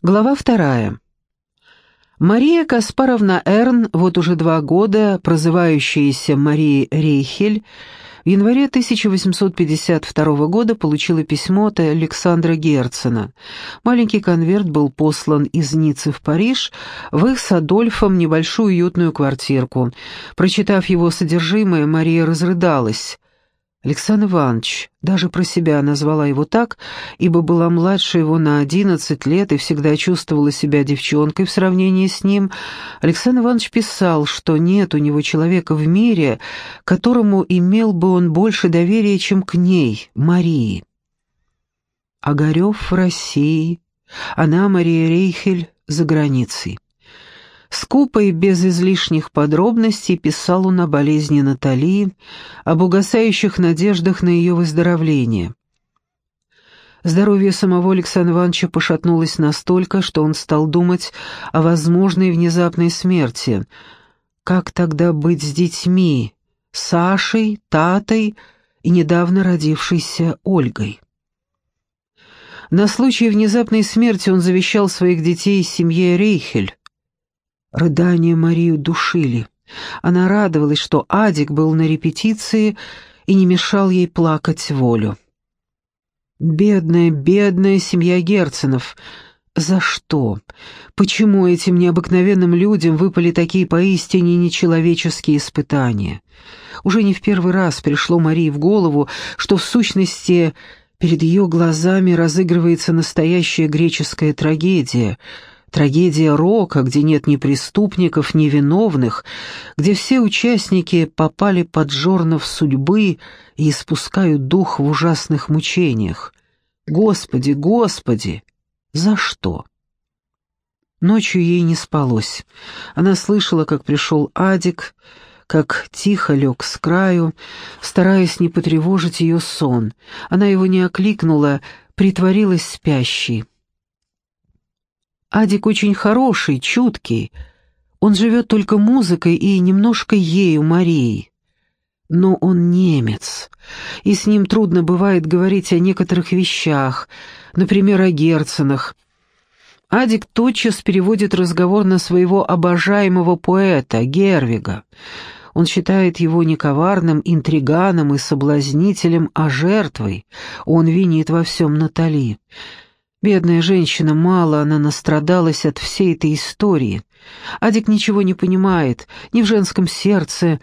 Глава вторая. Мария Каспаровна Эрн, вот уже два года, прозывающаяся Марией Рейхель, в январе 1852 года получила письмо от Александра Герцена. Маленький конверт был послан из Ниццы в Париж в их с Адольфом небольшую уютную квартирку. Прочитав его содержимое, Мария разрыдалась. Александр Иванович, даже про себя назвала его так, ибо была младше его на одиннадцать лет и всегда чувствовала себя девчонкой в сравнении с ним, Александр Иванович писал, что нет у него человека в мире, которому имел бы он больше доверия, чем к ней, Марии. Огарев в России, она, Мария Рейхель, за границей. Скупо и без излишних подробностей писал он о болезни Натали, об угасающих надеждах на ее выздоровление. Здоровье самого Александра Ивановича пошатнулось настолько, что он стал думать о возможной внезапной смерти. Как тогда быть с детьми, Сашей, Татой и недавно родившейся Ольгой? На случай внезапной смерти он завещал своих детей семье Рейхель, Рыдания Марию душили. Она радовалась, что Адик был на репетиции и не мешал ей плакать волю. Бедная, бедная семья Герценов. За что? Почему этим необыкновенным людям выпали такие поистине нечеловеческие испытания? Уже не в первый раз пришло Марии в голову, что в сущности перед ее глазами разыгрывается настоящая греческая трагедия — Трагедия рока, где нет ни преступников, ни виновных, где все участники попали под жорнов судьбы и испускают дух в ужасных мучениях. Господи, Господи, за что? Ночью ей не спалось. Она слышала, как пришел Адик, как тихо лег с краю, стараясь не потревожить ее сон. Она его не окликнула, притворилась спящей. Адик очень хороший, чуткий. Он живет только музыкой и немножко ею, Марией. Но он немец, и с ним трудно бывает говорить о некоторых вещах, например, о Герценах. Адик тотчас переводит разговор на своего обожаемого поэта, Гервига. Он считает его не коварным интриганом и соблазнителем, а жертвой. Он винит во всем Натали. Бедная женщина, мало она настрадалась от всей этой истории. Адик ничего не понимает ни в женском сердце,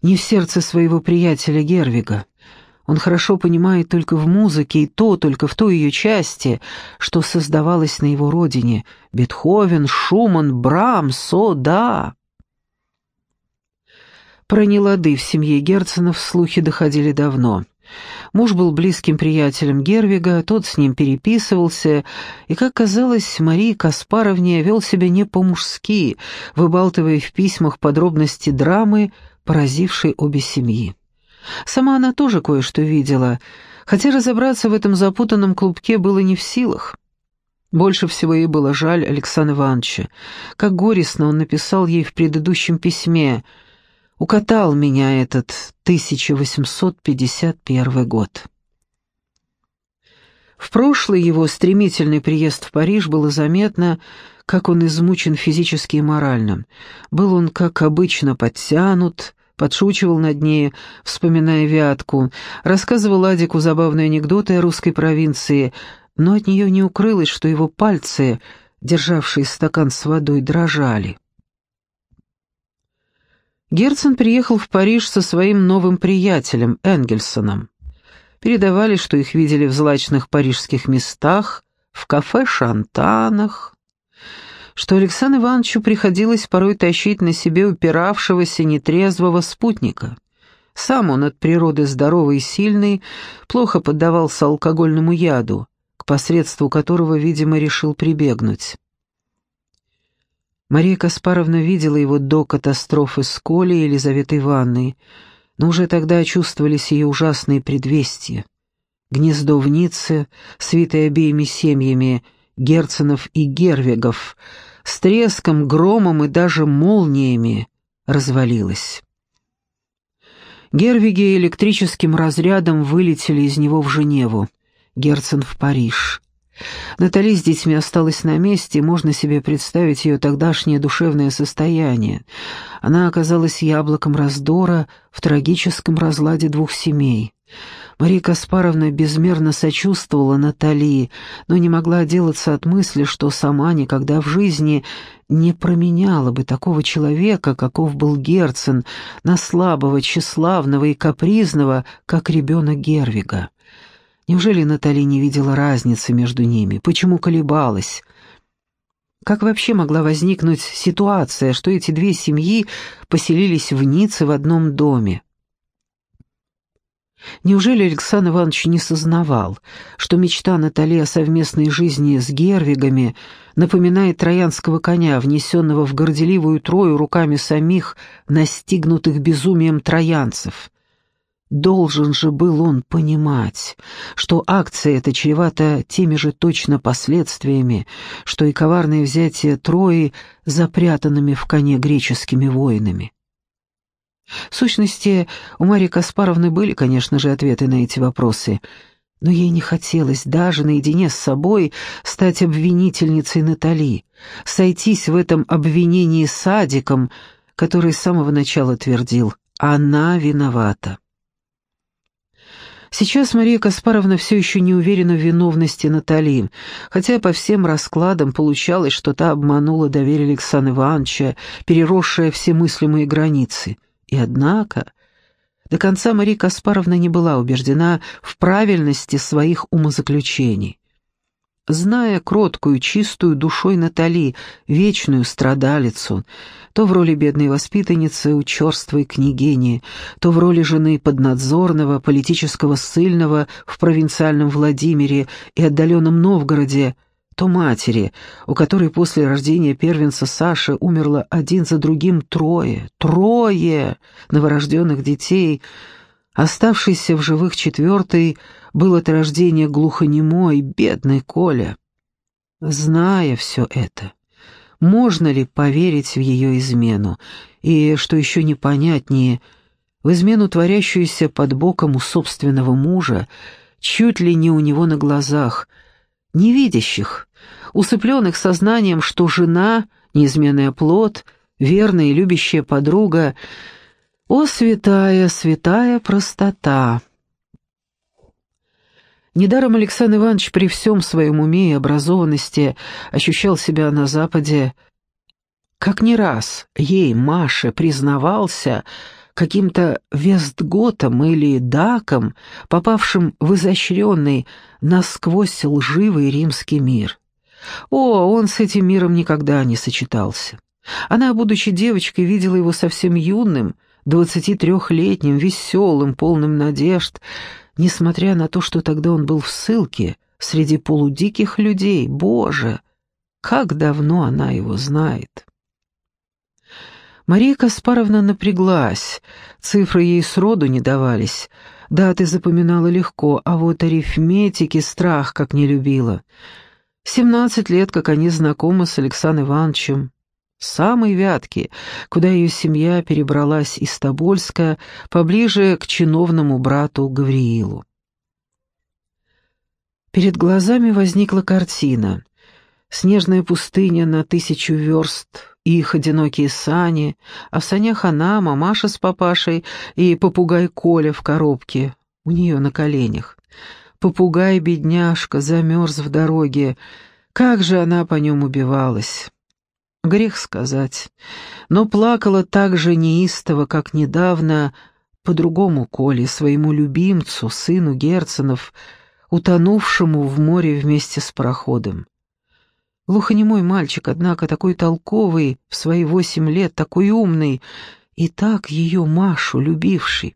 ни в сердце своего приятеля Гервига. Он хорошо понимает только в музыке, и то только в той ее части, что создавалось на его родине. Бетховен, Шуман, Брамс, о, да. Про нелады в семье Герценов слухи доходили давно. Муж был близким приятелем Гервига, тот с ним переписывался, и, как казалось, Марии Каспаровне вел себя не по-мужски, выбалтывая в письмах подробности драмы, поразившей обе семьи. Сама она тоже кое-что видела, хотя разобраться в этом запутанном клубке было не в силах. Больше всего ей было жаль Александра Ивановича. Как горестно он написал ей в предыдущем письме — Укатал меня этот 1851 год. В прошлый его стремительный приезд в Париж было заметно, как он измучен физически и морально. Был он, как обычно, подтянут, подшучивал над ней, вспоминая Вятку, рассказывал Адику забавные анекдоты о русской провинции, но от нее не укрылось, что его пальцы, державшие стакан с водой, дрожали. Герцен приехал в Париж со своим новым приятелем Энгельсоном. Передавали, что их видели в злачных парижских местах, в кафе-шантанах, что Александру Ивановичу приходилось порой тащить на себе упиравшегося нетрезвого спутника. Сам он от природы здоровый и сильный, плохо поддавался алкогольному яду, к посредству которого, видимо, решил прибегнуть. Мария Каспаровна видела его до катастрофы с Колей Елизаветой Ивановной, но уже тогда чувствовались ее ужасные предвестия. Гнездо в Ницце, свитое обеими семьями Герценов и Гервигов, с треском, громом и даже молниями развалилось. Гервиги электрическим разрядом вылетели из него в Женеву, Герцен в Париж. Натали с детьми осталась на месте, можно себе представить ее тогдашнее душевное состояние. Она оказалась яблоком раздора в трагическом разладе двух семей. Мария Каспаровна безмерно сочувствовала Натали, но не могла отделаться от мысли, что сама никогда в жизни не променяла бы такого человека, каков был Герцен, на слабого, тщеславного и капризного, как ребенок Гервига. Неужели Натали не видела разницы между ними? Почему колебалась? Как вообще могла возникнуть ситуация, что эти две семьи поселились в Ницце в одном доме? Неужели Александр Иванович не сознавал, что мечта Натали о совместной жизни с Гервигами напоминает троянского коня, внесенного в горделивую трою руками самих настигнутых безумием троянцев? Должен же был он понимать, что акция эта чревата теми же точно последствиями, что и коварное взятие Трои запрятанными в коне греческими воинами. В сущности, у Марии Каспаровны были, конечно же, ответы на эти вопросы, но ей не хотелось даже наедине с собой стать обвинительницей Натали, сойтись в этом обвинении с Адиком, который с самого начала твердил «она виновата». Сейчас Мария Каспаровна все еще не уверена в виновности Натали, хотя по всем раскладам получалось, что та обманула доверие Александра Ивановича, переросшая все мыслимые границы. И однако до конца Мария Каспаровна не была убеждена в правильности своих умозаключений. Зная кроткую, чистую душой Натали, вечную страдалицу, то в роли бедной воспитанницы у черствой княгини, то в роли жены поднадзорного, политического ссыльного в провинциальном Владимире и отдаленном Новгороде, то матери, у которой после рождения первенца Саши умерло один за другим трое, трое новорожденных детей, оставшийся в живых четвертый был от рождения глухонемой, бедный Коля. Зная все это, можно ли поверить в ее измену, и, что еще непонятнее, в измену, творящуюся под боком у собственного мужа, чуть ли не у него на глазах, невидящих, усыпленных сознанием, что жена, неизменный плод, верная и любящая подруга, о, святая, святая простота! Недаром Александр Иванович при всем своем уме и образованности ощущал себя на Западе, как не раз ей, Маше, признавался каким-то вестготом или даком, попавшим в изощренный, насквозь лживый римский мир. О, он с этим миром никогда не сочетался. Она, будучи девочкой, видела его совсем юным, двадцати трехлетним, веселым, полным надежд, несмотря на то, что тогда он был в ссылке среди полудиких людей. Боже, как давно она его знает! Мария Каспаровна напряглась, цифры ей сроду не давались, даты запоминала легко, а вот арифметики страх как не любила. Семнадцать лет, как они знакомы с Александром Ивановичем. Самый вятки, куда ее семья перебралась из Тобольска, поближе к чиновному брату Гавриилу. Перед глазами возникла картина. Снежная пустыня на тысячу верст, их одинокие сани, а в санях она, мамаша с папашей и попугай Коля в коробке у нее на коленях. Попугай-бедняжка замерз в дороге. Как же она по нем убивалась! Грех сказать, но плакала так же неистово, как недавно по другому Коле, своему любимцу, сыну Герценов, утонувшему в море вместе с пароходом. Глухонемой мальчик, однако, такой толковый, в свои восемь лет, такой умный, и так ее Машу любивший.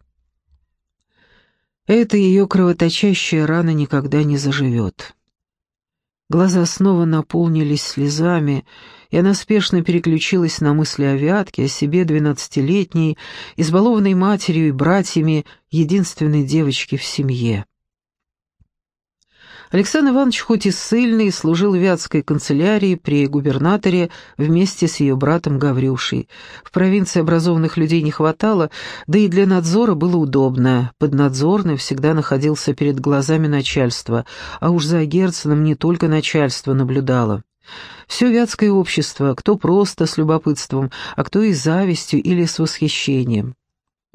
Эта ее кровоточащая рана никогда не заживет. Глаза снова наполнились слезами, и она спешно переключилась на мысли о Вятке, о себе двенадцатилетней, избалованной матерью и братьями, единственной девочки в семье. Александр Иванович хоть и ссыльный, служил в Вятской канцелярии при губернаторе вместе с ее братом Гаврюшей. В провинции образованных людей не хватало, да и для надзора было удобно. Поднадзорный всегда находился перед глазами начальства, а уж за Герценом не только начальство наблюдало. Все вятское общество, кто просто с любопытством, а кто и завистью или с восхищением.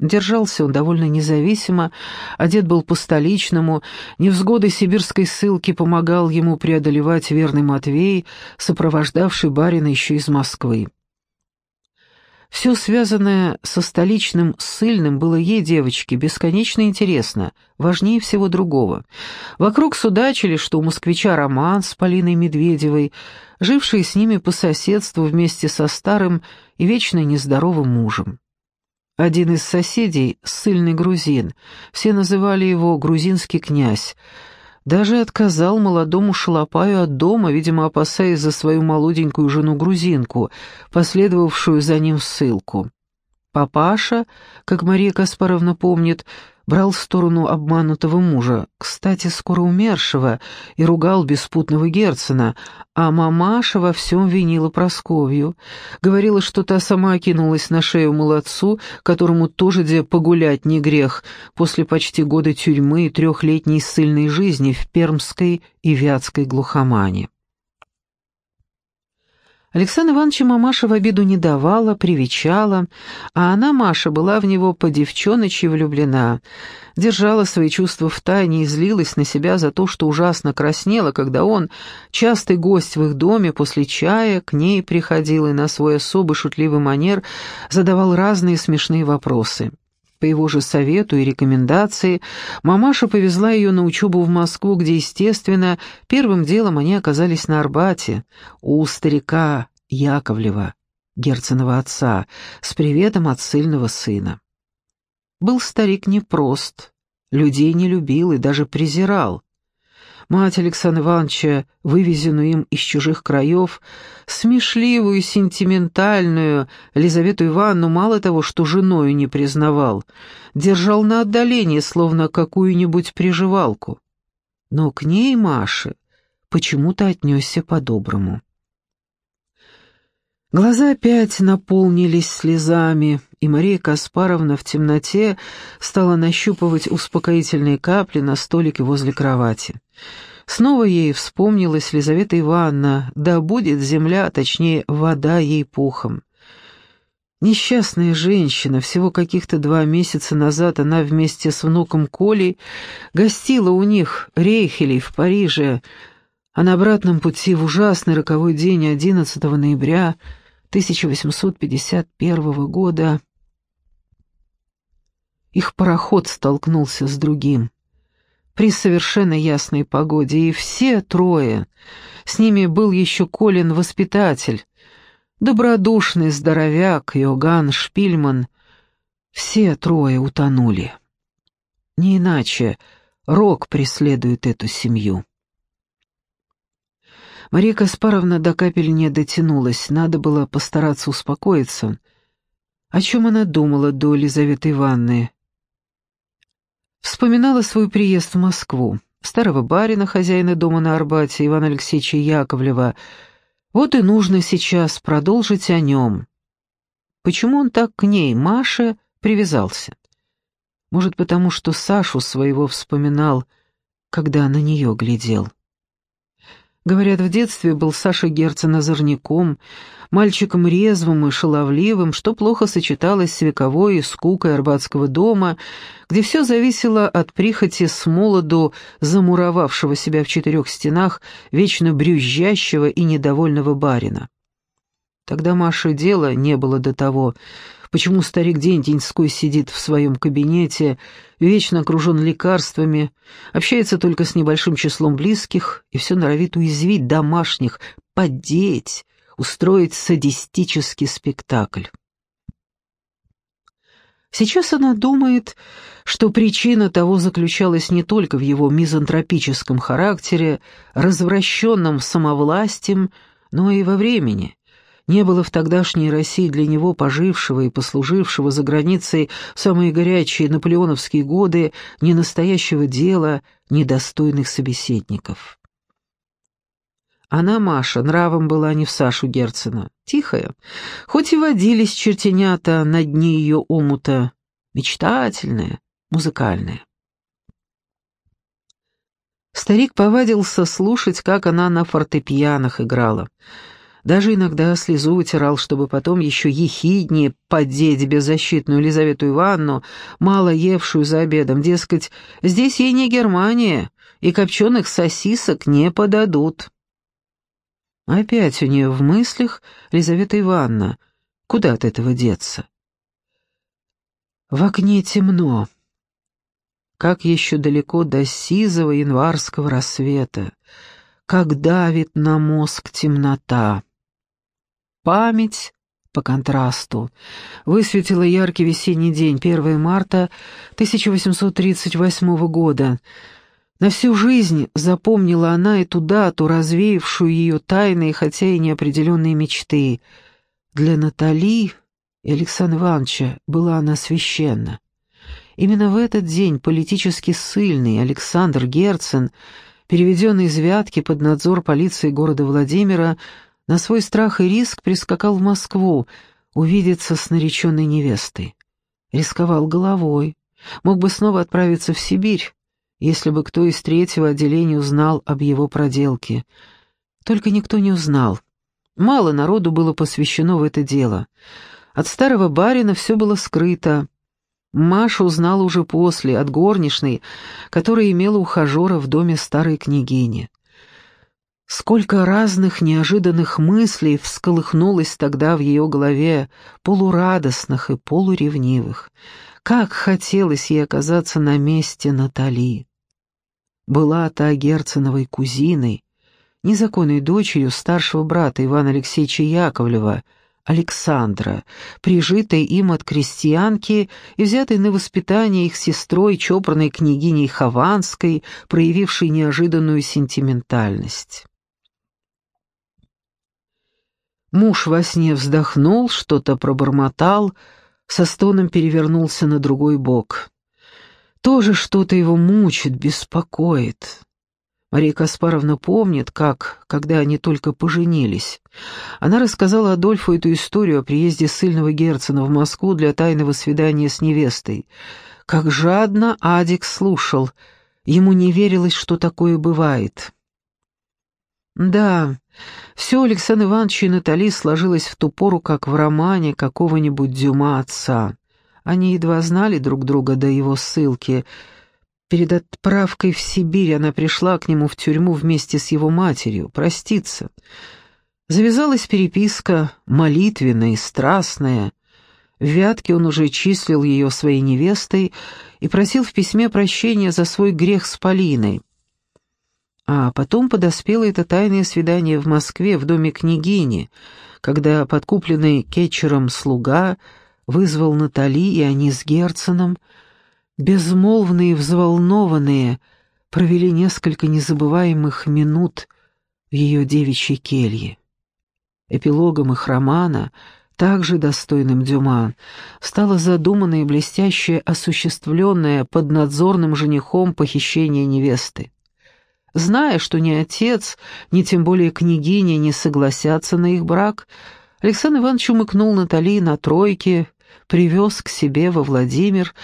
Держался он довольно независимо, одет был по-столичному, невзгоды сибирской ссылки помогал ему преодолевать верный Матвей, сопровождавший барина еще из Москвы. Все связанное со столичным ссыльным было ей, девочке, бесконечно интересно, важнее всего другого. Вокруг судачили, что у москвича роман с Полиной Медведевой, живший с ними по соседству вместе со старым и вечно нездоровым мужем. Один из соседей, ссыльный грузин, все называли его «грузинский князь», даже отказал молодому шалопаю от дома, видимо, опасаясь за свою молоденькую жену-грузинку, последовавшую за ним в ссылку. Папаша, как Мария Каспаровна помнит, брал сторону обманутого мужа, кстати, скоро умершего, и ругал беспутного Герцена, а мамаша во всем винила Просковью. Говорила, что та сама кинулась на шею молодцу, которому тоже где погулять не грех, после почти года тюрьмы и трехлетней ссыльной жизни в Пермской и Вятской глухомане. Александра Ивановича мамаша в обиду не давала, привечала, а она, Маша, была в него по девчоночи влюблена, держала свои чувства в тайне и злилась на себя за то, что ужасно краснела, когда он, частый гость в их доме, после чая к ней приходил и на свой особый шутливый манер задавал разные смешные вопросы. По его же совету и рекомендации мамаша повезла ее на учебу в Москву, где, естественно, первым делом они оказались на Арбате, у старика Яковлева, Герценова отца, с приветом от сильного сына. Был старик непрост, людей не любил и даже презирал. Мать Александра Ивановича, вывезенную им из чужих краев, смешливую, сентиментальную, Лизавету Ивановну мало того, что женою не признавал, держал на отдалении, словно какую-нибудь приживалку. Но к ней, Маше, почему-то отнесся по-доброму. Глаза опять наполнились слезами, и Мария Каспаровна в темноте стала нащупывать успокоительные капли на столике возле кровати. Снова ей вспомнилась Лизавета Ивановна, да будет земля, а точнее вода ей пухом. Несчастная женщина, всего каких-то два месяца назад она вместе с внуком Колей гостила у них, Рейхелей, в Париже, а на обратном пути в ужасный роковой день 11 ноября 1851 года их пароход столкнулся с другим. При совершенно ясной погоде, и все трое, с ними был еще Колин-воспитатель, добродушный здоровяк Йоган Шпильман, все трое утонули. Не иначе Рок преследует эту семью. Мария Каспаровна до капель не дотянулась, надо было постараться успокоиться. О чем она думала до Елизаветы Ивановны? Вспоминала свой приезд в Москву, старого барина, хозяина дома на Арбате, Ивана Алексеевича Яковлева. Вот и нужно сейчас продолжить о нем. Почему он так к ней, Маше, привязался? Может, потому что Сашу своего вспоминал, когда на нее глядел. Говорят, в детстве был Саша Герцен озорником, мальчиком резвым и шаловливым, что плохо сочеталось с вековой и скукой арбатского дома, где все зависело от прихоти с молоду замуровавшего себя в четырех стенах, вечно брюзжащего и недовольного барина. Тогда Маше дела не было до того, почему старик День-Деньской сидит в своем кабинете, вечно окружен лекарствами, общается только с небольшим числом близких и все норовит уязвить домашних, поддеть, устроить садистический спектакль. Сейчас она думает, что причина того заключалась не только в его мизантропическом характере, развращенном самовластием, но и во времени. Не было в тогдашней России для него, пожившего и послужившего за границей в самые горячие наполеоновские годы, ни настоящего дела, недостойных собеседников. Она, Маша, нравом была не в Сашу Герцена, тихая, хоть и водились чертенята на дне ее омута, мечтательная, музыкальная. Старик повадился слушать, как она на фортепианах играла. Даже иногда слезу вытирал, чтобы потом еще ехиднее поддеть беззащитную Елизавету Ивановну, мало евшую за обедом. Дескать, здесь ей не Германия, и копченых сосисок не подадут. Опять у нее в мыслях Елизавета Ивановна. Куда от этого деться? В окне темно как еще далеко до сизого январского рассвета, как давит на мозг темнота. Память, по контрасту, высветила яркий весенний день, 1 марта 1838 года. На всю жизнь запомнила она эту дату, развеявшую ее тайные, хотя и неопределенные мечты. Для Натали и Александра Ивановича была она священна. Именно в этот день политически сильный Александр Герцен, переведенный из Вятки под надзор полиции города Владимира, на свой страх и риск прискакал в Москву увидеться с нареченной невестой. Рисковал головой, мог бы снова отправиться в Сибирь, если бы кто из третьего отделения узнал об его проделке. Только никто не узнал. Мало народу было посвящено в это дело. От старого барина все было скрыто, Маша узнала уже после, от горничной, которая имела ухажера в доме старой княгини. Сколько разных неожиданных мыслей всколыхнулось тогда в ее голове, полурадостных и полуревнивых. Как хотелось ей оказаться на месте Натали. Была та Герценовой кузиной, незаконной дочерью старшего брата Ивана Алексеевича Яковлева — Александра, прижитой им от крестьянки и взятой на воспитание их сестрой, чопорной княгиней Хованской, проявившей неожиданную сентиментальность. Муж во сне вздохнул, что-то пробормотал, со стоном перевернулся на другой бок. Тоже что-то его мучит, беспокоит. Мария Каспаровна помнит, как, когда они только поженились. Она рассказала Адольфу эту историю о приезде сыльного Герцена в Москву для тайного свидания с невестой. Как жадно Адик слушал. Ему не верилось, что такое бывает. Да, все Александр Иванович и Натали сложилось в ту пору, как в романе какого-нибудь Дюма отца. Они едва знали друг друга до его ссылки — Перед отправкой в Сибирь она пришла к нему в тюрьму вместе с его матерью, проститься. Завязалась переписка, молитвенная и страстная. В Вятке он уже числил ее своей невестой и просил в письме прощения за свой грех с Полиной. А потом подоспело это тайное свидание в Москве в доме княгини, когда подкупленный кетчером слуга вызвал Натали, и они с Герценом — безмолвные и взволнованные, провели несколько незабываемых минут в ее девичьей келье. Эпилогом их романа, также достойным Дюма, стало задуманное и блестяще осуществленное под надзорным женихом похищение невесты. Зная, что ни отец, ни тем более княгиня не согласятся на их брак, Александр Иванович умыкнул Натали на тройке, привез к себе во Владимир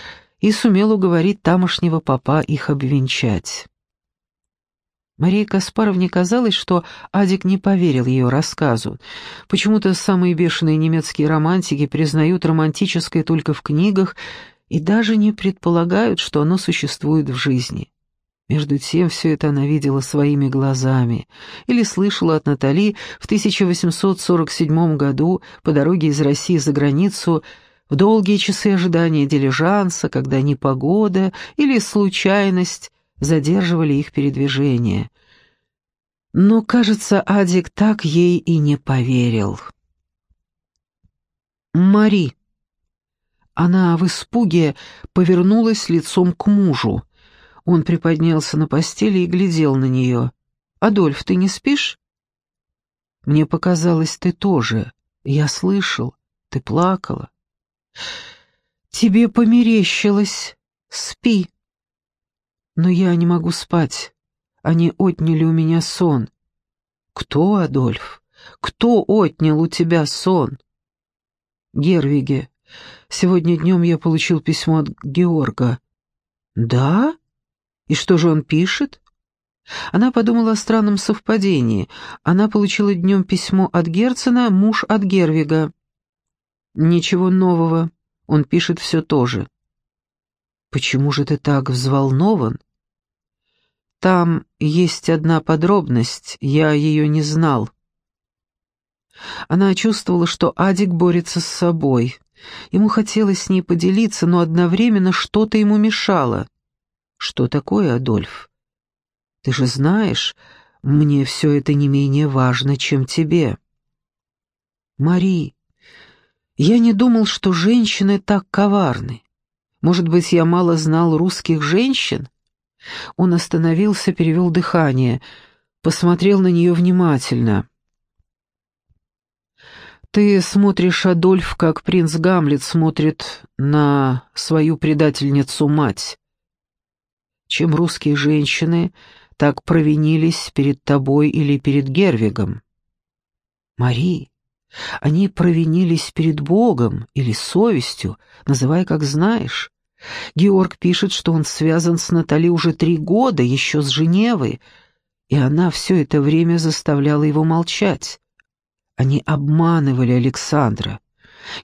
и сумел уговорить тамошнего папа их обвенчать. Марии Каспаровне казалось, что Адик не поверил ее рассказу. Почему-то самые бешеные немецкие романтики признают романтическое только в книгах и даже не предполагают, что оно существует в жизни. Между тем, все это она видела своими глазами или слышала от Натали в 1847 году по дороге из России за границу в долгие часы ожидания дилижанса, когда непогода или случайность задерживали их передвижение. Но, кажется, Адик так ей и не поверил. «Мари!» Она в испуге повернулась лицом к мужу. Он приподнялся на постели и глядел на нее. «Адольф, ты не спишь?» «Мне показалось, ты тоже. Я слышал. Ты плакала. «Тебе померещилось. Спи». Но я не могу спать. Они отняли у меня сон. Кто, Адольф? Кто отнял у тебя сон? Гервиге. Сегодня днем я получил письмо от Георга. Да? И что же он пишет? Она подумала о странном совпадении. Она получила днем письмо от Герцена, муж от Гервига. Ничего нового. Он пишет все то же. Почему же ты так взволнован? Там есть одна подробность, я ее не знал. Она чувствовала, что Адик борется с собой. Ему хотелось с ней поделиться, но одновременно что-то ему мешало. «Что такое, Адольф? Ты же знаешь, мне все это не менее важно, чем тебе». «Мари, я не думал, что женщины так коварны. Может быть, я мало знал русских женщин?» Он остановился, перевел дыхание, посмотрел на нее внимательно. «Ты смотришь, Адольф, как принц Гамлет смотрит на свою предательницу-мать. Чем русские женщины так провинились перед тобой или перед Гервигом? Мари, они провинились перед Богом или совестью, называй как знаешь. Георг пишет, что он связан с Натали уже три года, еще с Женевой, и она все это время заставляла его молчать. Они обманывали Александра.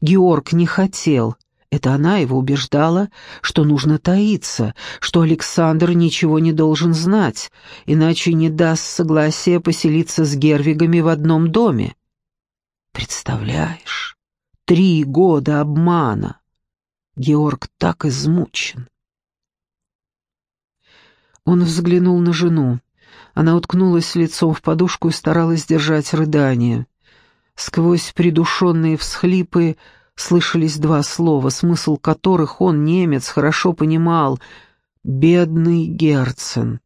Георг не хотел. Это она его убеждала, что нужно таиться, что Александр ничего не должен знать, иначе не даст согласия поселиться с Гервигами в одном доме. Представляешь, три года обмана. Георг так измучен. Он взглянул на жену. Она уткнулась лицом в подушку и старалась держать рыдание. Сквозь придушенные всхлипы слышались два слова, смысл которых он, немец, хорошо понимал. «Бедный Герцен».